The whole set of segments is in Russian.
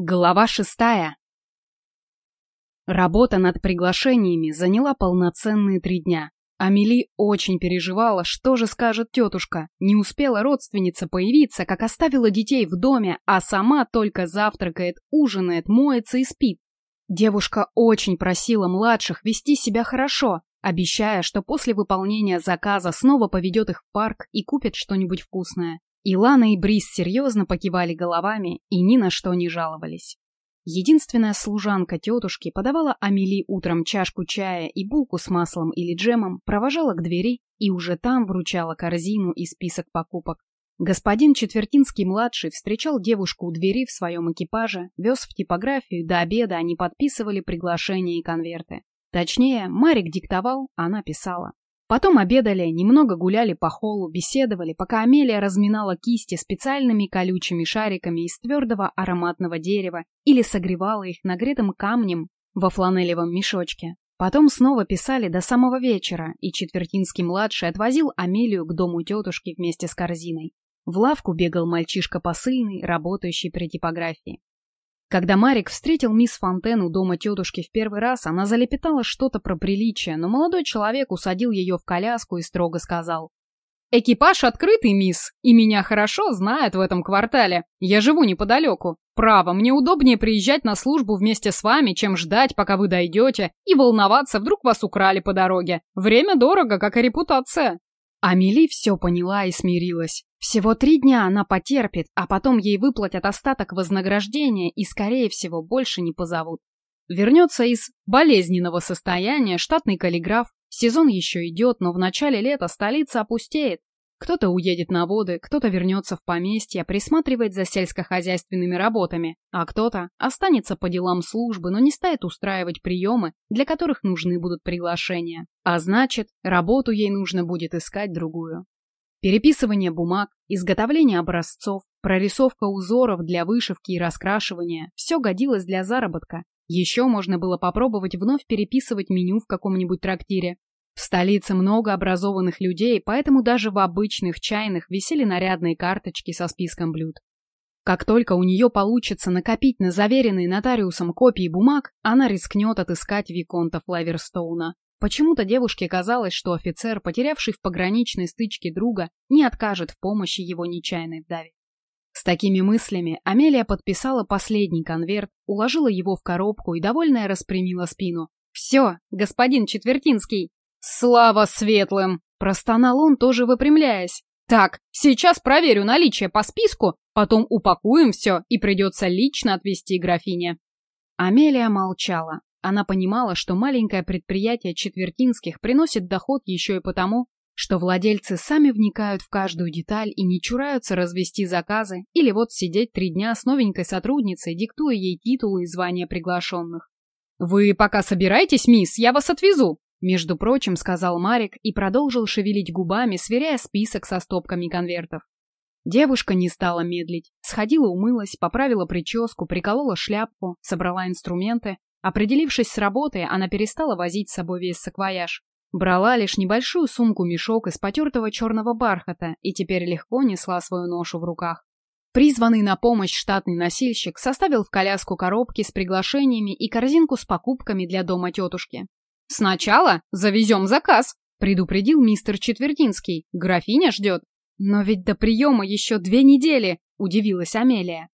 Глава шестая. Работа над приглашениями заняла полноценные три дня. Амели очень переживала, что же скажет тетушка. Не успела родственница появиться, как оставила детей в доме, а сама только завтракает, ужинает, моется и спит. Девушка очень просила младших вести себя хорошо, обещая, что после выполнения заказа снова поведет их в парк и купит что-нибудь вкусное. Илана и Брис серьезно покивали головами и ни на что не жаловались. Единственная служанка тетушки подавала Амели утром чашку чая и булку с маслом или джемом, провожала к двери и уже там вручала корзину и список покупок. Господин Четвертинский-младший встречал девушку у двери в своем экипаже, вез в типографию, до обеда они подписывали приглашения и конверты. Точнее, Марик диктовал, она писала. Потом обедали, немного гуляли по холлу, беседовали, пока Амелия разминала кисти специальными колючими шариками из твердого ароматного дерева или согревала их нагретым камнем во фланелевом мешочке. Потом снова писали до самого вечера, и Четвертинский-младший отвозил Амелию к дому тетушки вместе с корзиной. В лавку бегал мальчишка посыльный, работающий при типографии. Когда Марик встретил мисс Фонтен у дома тетушки в первый раз, она залепетала что-то про приличие, но молодой человек усадил ее в коляску и строго сказал. «Экипаж открытый, мисс, и меня хорошо знают в этом квартале. Я живу неподалеку. Право, мне удобнее приезжать на службу вместе с вами, чем ждать, пока вы дойдете, и волноваться, вдруг вас украли по дороге. Время дорого, как и репутация». Амели все поняла и смирилась. Всего три дня она потерпит, а потом ей выплатят остаток вознаграждения и, скорее всего, больше не позовут. Вернется из болезненного состояния штатный каллиграф. Сезон еще идет, но в начале лета столица опустеет. Кто-то уедет на воды, кто-то вернется в поместье, присматривать за сельскохозяйственными работами, а кто-то останется по делам службы, но не станет устраивать приемы, для которых нужны будут приглашения. А значит, работу ей нужно будет искать другую. Переписывание бумаг, изготовление образцов, прорисовка узоров для вышивки и раскрашивания – все годилось для заработка. Еще можно было попробовать вновь переписывать меню в каком-нибудь трактире, столице много образованных людей, поэтому даже в обычных чайных висели нарядные карточки со списком блюд. Как только у нее получится накопить на заверенные нотариусом копии бумаг, она рискнет отыскать Виконта Флаверстоуна. Почему-то девушке казалось, что офицер, потерявший в пограничной стычке друга, не откажет в помощи его нечаянной вдове. С такими мыслями Амелия подписала последний конверт, уложила его в коробку и, довольная, распрямила спину. «Все, господин Четвертинский, «Слава светлым!» – простонал он, тоже выпрямляясь. «Так, сейчас проверю наличие по списку, потом упакуем все и придется лично отвезти графине». Амелия молчала. Она понимала, что маленькое предприятие Четвертинских приносит доход еще и потому, что владельцы сами вникают в каждую деталь и не чураются развести заказы или вот сидеть три дня с новенькой сотрудницей, диктуя ей титулы и звания приглашенных. «Вы пока собираетесь, мисс, я вас отвезу», между прочим, сказал Марик и продолжил шевелить губами, сверяя список со стопками конвертов. Девушка не стала медлить. Сходила, умылась, поправила прическу, приколола шляпку, собрала инструменты. Определившись с работой, она перестала возить с собой весь саквояж. Брала лишь небольшую сумку-мешок из потертого черного бархата и теперь легко несла свою ношу в руках. Призванный на помощь штатный носильщик составил в коляску коробки с приглашениями и корзинку с покупками для дома тетушки. «Сначала завезем заказ», — предупредил мистер Четвертинский. «Графиня ждет». «Но ведь до приема еще две недели», — удивилась Амелия.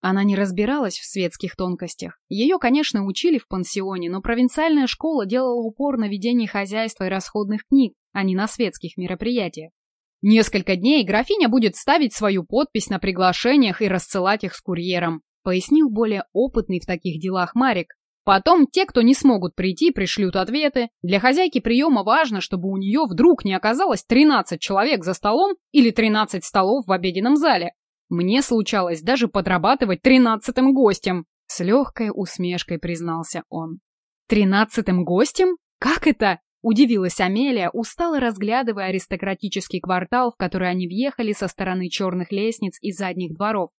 Она не разбиралась в светских тонкостях. Ее, конечно, учили в пансионе, но провинциальная школа делала упор на ведение хозяйства и расходных книг, а не на светских мероприятиях. Несколько дней графиня будет ставить свою подпись на приглашениях и рассылать их с курьером, пояснил более опытный в таких делах Марик. Потом те, кто не смогут прийти, пришлют ответы. Для хозяйки приема важно, чтобы у нее вдруг не оказалось 13 человек за столом или 13 столов в обеденном зале. Мне случалось даже подрабатывать тринадцатым гостем. С легкой усмешкой признался он. Тринадцатым гостем? Как это? Удивилась Амелия, устало разглядывая аристократический квартал, в который они въехали со стороны черных лестниц и задних дворов.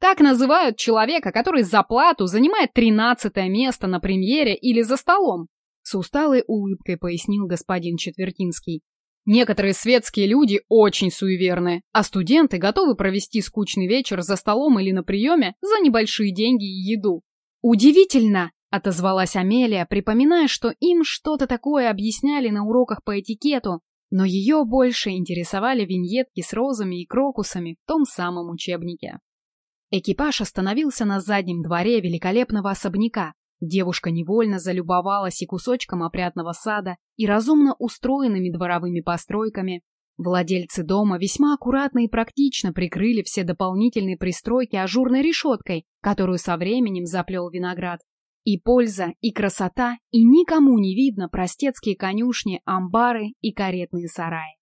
Так называют человека, который за плату занимает тринадцатое место на премьере или за столом. С усталой улыбкой пояснил господин Четвертинский. Некоторые светские люди очень суеверны, а студенты готовы провести скучный вечер за столом или на приеме за небольшие деньги и еду. «Удивительно!» — отозвалась Амелия, припоминая, что им что-то такое объясняли на уроках по этикету, но ее больше интересовали виньетки с розами и крокусами в том самом учебнике. Экипаж остановился на заднем дворе великолепного особняка, Девушка невольно залюбовалась и кусочком опрятного сада, и разумно устроенными дворовыми постройками. Владельцы дома весьма аккуратно и практично прикрыли все дополнительные пристройки ажурной решеткой, которую со временем заплел виноград. И польза, и красота, и никому не видно простецкие конюшни, амбары и каретные сараи.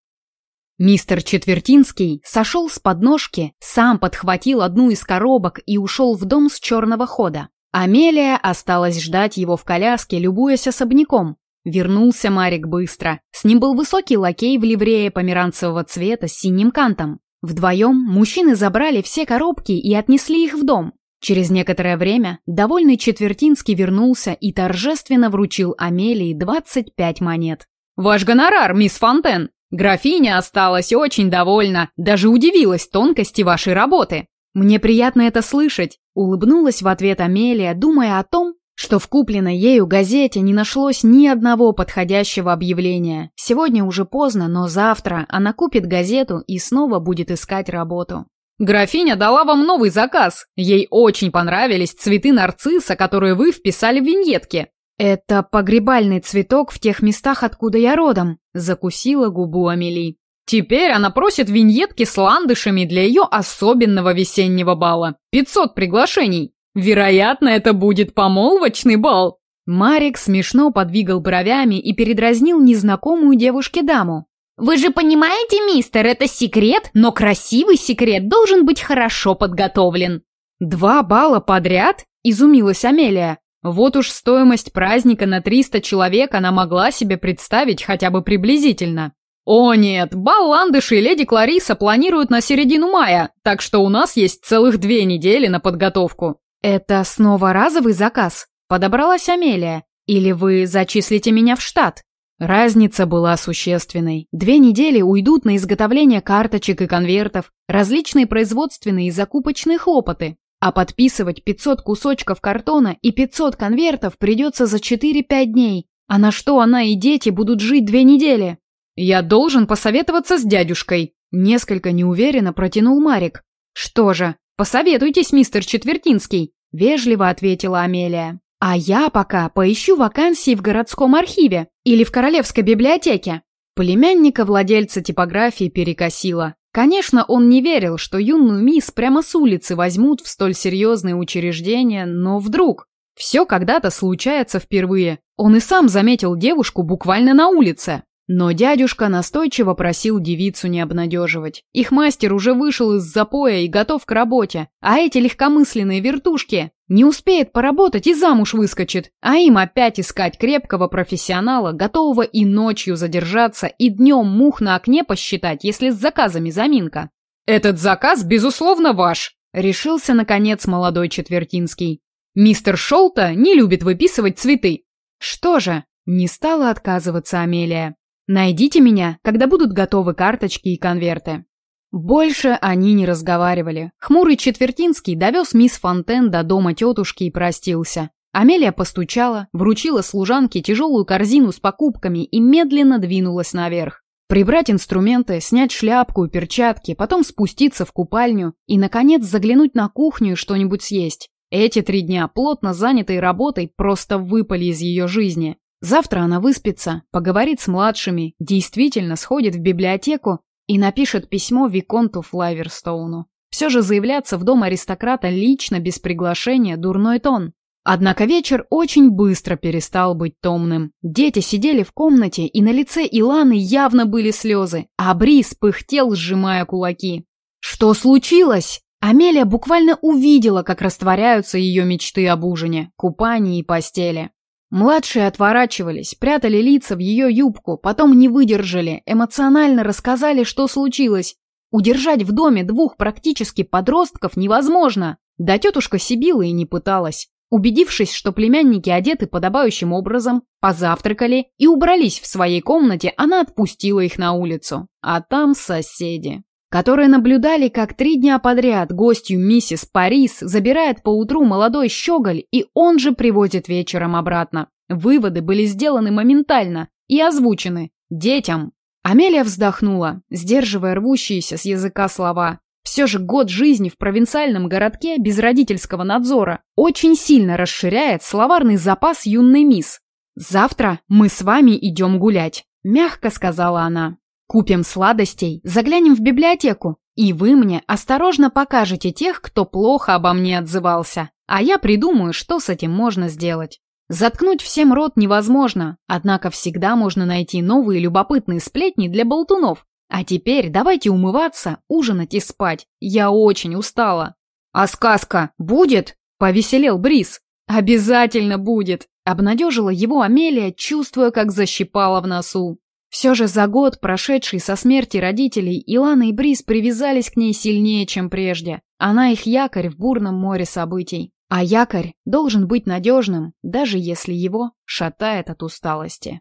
Мистер Четвертинский сошел с подножки, сам подхватил одну из коробок и ушел в дом с черного хода. Амелия осталась ждать его в коляске, любуясь особняком. Вернулся Марик быстро. С ним был высокий лакей в ливрее померанцевого цвета с синим кантом. Вдвоем мужчины забрали все коробки и отнесли их в дом. Через некоторое время довольный Четвертинский вернулся и торжественно вручил Амелии 25 монет. «Ваш гонорар, мисс Фонтен! Графиня осталась очень довольна, даже удивилась тонкости вашей работы!» «Мне приятно это слышать», — улыбнулась в ответ Амелия, думая о том, что в купленной ею газете не нашлось ни одного подходящего объявления. Сегодня уже поздно, но завтра она купит газету и снова будет искать работу. «Графиня дала вам новый заказ. Ей очень понравились цветы нарцисса, которые вы вписали в виньетке». «Это погребальный цветок в тех местах, откуда я родом», — закусила губу Амели. Теперь она просит виньетки с ландышами для ее особенного весеннего бала. 500 приглашений. Вероятно, это будет помолвочный бал. Марик смешно подвигал бровями и передразнил незнакомую девушке даму. «Вы же понимаете, мистер, это секрет, но красивый секрет должен быть хорошо подготовлен». «Два балла подряд?» – изумилась Амелия. Вот уж стоимость праздника на 300 человек она могла себе представить хотя бы приблизительно. «О нет, бал Ландыши и леди Клариса планируют на середину мая, так что у нас есть целых две недели на подготовку». «Это снова разовый заказ?» – подобралась Амелия. «Или вы зачислите меня в штат?» Разница была существенной. Две недели уйдут на изготовление карточек и конвертов, различные производственные и закупочные хлопоты. А подписывать 500 кусочков картона и 500 конвертов придется за 4-5 дней. А на что она и дети будут жить две недели? «Я должен посоветоваться с дядюшкой», — несколько неуверенно протянул Марик. «Что же, посоветуйтесь, мистер Четвертинский», — вежливо ответила Амелия. «А я пока поищу вакансии в городском архиве или в королевской библиотеке». Племянника владельца типографии перекосило. Конечно, он не верил, что юную мисс прямо с улицы возьмут в столь серьезные учреждения, но вдруг... Все когда-то случается впервые. Он и сам заметил девушку буквально на улице. Но дядюшка настойчиво просил девицу не обнадеживать. Их мастер уже вышел из запоя и готов к работе, а эти легкомысленные вертушки не успеет поработать и замуж выскочит, а им опять искать крепкого профессионала, готового и ночью задержаться, и днем мух на окне посчитать, если с заказами заминка. «Этот заказ, безусловно, ваш», — решился, наконец, молодой Четвертинский. «Мистер Шолта не любит выписывать цветы». «Что же?» — не стала отказываться Амелия. Найдите меня, когда будут готовы карточки и конверты. Больше они не разговаривали. Хмурый Четвертинский довез мисс Фонтен до дома тетушки и простился. Амелия постучала, вручила служанке тяжелую корзину с покупками и медленно двинулась наверх. Прибрать инструменты, снять шляпку и перчатки, потом спуститься в купальню и, наконец, заглянуть на кухню и что-нибудь съесть. Эти три дня, плотно занятой работой, просто выпали из ее жизни. Завтра она выспится, поговорит с младшими, действительно сходит в библиотеку и напишет письмо Виконту Флайверстоуну. Все же заявляться в дом аристократа лично без приглашения – дурной тон. Однако вечер очень быстро перестал быть томным. Дети сидели в комнате, и на лице Иланы явно были слезы, а Брис пыхтел, сжимая кулаки. «Что случилось?» Амелия буквально увидела, как растворяются ее мечты об ужине, купании и постели. Младшие отворачивались, прятали лица в ее юбку, потом не выдержали, эмоционально рассказали, что случилось. Удержать в доме двух практически подростков невозможно. Да тетушка Сибила и не пыталась. Убедившись, что племянники одеты подобающим образом, позавтракали и убрались в своей комнате, она отпустила их на улицу. А там соседи, которые наблюдали, как три дня подряд гостью миссис Парис забирает поутру молодой щеголь и он же приводит вечером обратно. Выводы были сделаны моментально и озвучены детям. Амелия вздохнула, сдерживая рвущиеся с языка слова. Все же год жизни в провинциальном городке без родительского надзора очень сильно расширяет словарный запас юной мисс. «Завтра мы с вами идем гулять», – мягко сказала она. «Купим сладостей, заглянем в библиотеку, и вы мне осторожно покажете тех, кто плохо обо мне отзывался, а я придумаю, что с этим можно сделать». Заткнуть всем рот невозможно, однако всегда можно найти новые любопытные сплетни для болтунов, а теперь давайте умываться, ужинать и спать. Я очень устала. А сказка будет? Повеселел Брис. Обязательно будет. Обнадежила его Амелия, чувствуя, как защипала в носу. Все же за год, прошедший со смерти родителей, Илана и Брис привязались к ней сильнее, чем прежде. Она их якорь в бурном море событий. А якорь должен быть надежным, даже если его шатает от усталости.